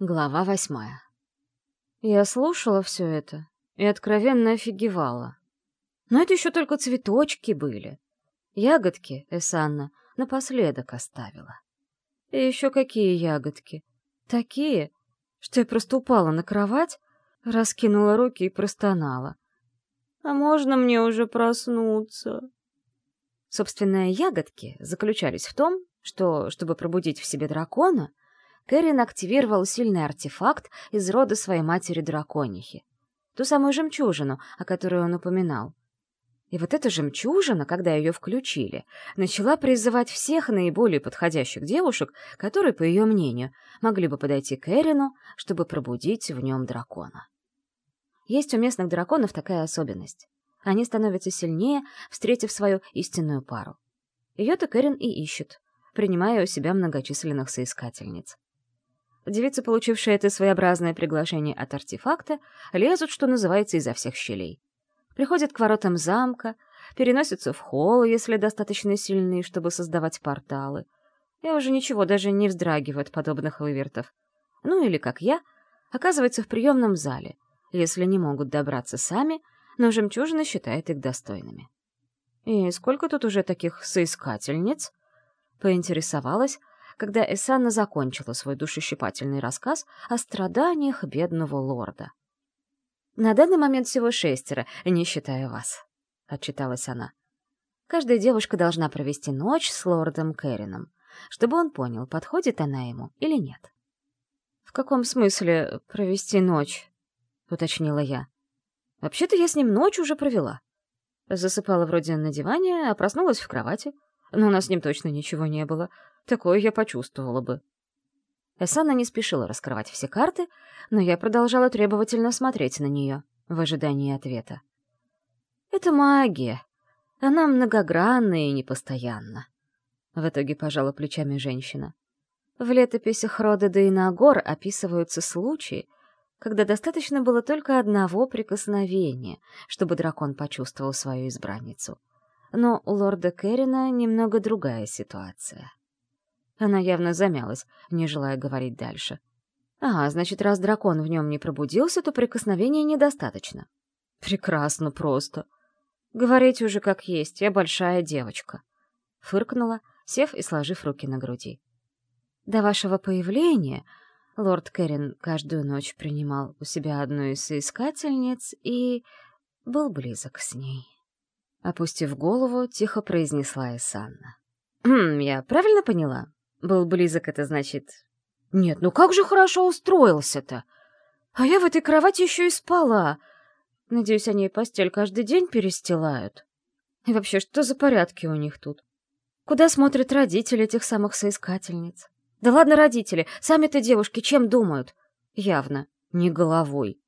Глава восьмая. Я слушала все это и откровенно офигевала. Но это еще только цветочки были. Ягодки Эсанна напоследок оставила. И еще какие ягодки? Такие, что я просто упала на кровать, раскинула руки и простонала. «А можно мне уже проснуться?» Собственно, ягодки заключались в том, что, чтобы пробудить в себе дракона, Кэрин активировал сильный артефакт из рода своей матери-драконихи. Ту самую жемчужину, о которой он упоминал. И вот эта жемчужина, когда ее включили, начала призывать всех наиболее подходящих девушек, которые, по ее мнению, могли бы подойти к Эрину, чтобы пробудить в нем дракона. Есть у местных драконов такая особенность. Они становятся сильнее, встретив свою истинную пару. Ее-то Кэрин и ищет, принимая у себя многочисленных соискательниц. Девицы, получившие это своеобразное приглашение от артефакта, лезут, что называется, изо всех щелей. Приходят к воротам замка, переносятся в холл, если достаточно сильные, чтобы создавать порталы. И уже ничего, даже не вздрагивают подобных вывертов. Ну или, как я, оказывается в приемном зале, если не могут добраться сами, но жемчужина считает их достойными. «И сколько тут уже таких соискательниц?» — поинтересовалась, когда Эсанна закончила свой душещипательный рассказ о страданиях бедного лорда. «На данный момент всего шестеро, не считая вас», — отчиталась она. «Каждая девушка должна провести ночь с лордом Кэрином, чтобы он понял, подходит она ему или нет». «В каком смысле провести ночь?» — уточнила я. «Вообще-то я с ним ночь уже провела». Засыпала вроде на диване, а проснулась в кровати — но у нас с ним точно ничего не было. Такое я почувствовала бы. Эсана не спешила раскрывать все карты, но я продолжала требовательно смотреть на нее, в ожидании ответа. «Это магия. Она многогранна и непостоянна», — в итоге пожала плечами женщина. В летописях рода Дейнагор описываются случаи, когда достаточно было только одного прикосновения, чтобы дракон почувствовал свою избранницу. Но у лорда Кэррина немного другая ситуация. Она явно замялась, не желая говорить дальше. А, значит, раз дракон в нем не пробудился, то прикосновения недостаточно. Прекрасно просто. Говорить уже как есть, я большая девочка. Фыркнула, сев и сложив руки на груди. До вашего появления лорд Кэррин каждую ночь принимал у себя одну из соискательниц и был близок с ней. Опустив голову, тихо произнесла Исанна. «Хм, я правильно поняла? Был близок это значит...» «Нет, ну как же хорошо устроился-то! А я в этой кровати еще и спала. Надеюсь, они постель каждый день перестилают. И вообще, что за порядки у них тут? Куда смотрят родители этих самых соискательниц? Да ладно родители, сами-то девушки чем думают? Явно, не головой».